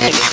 Thanks.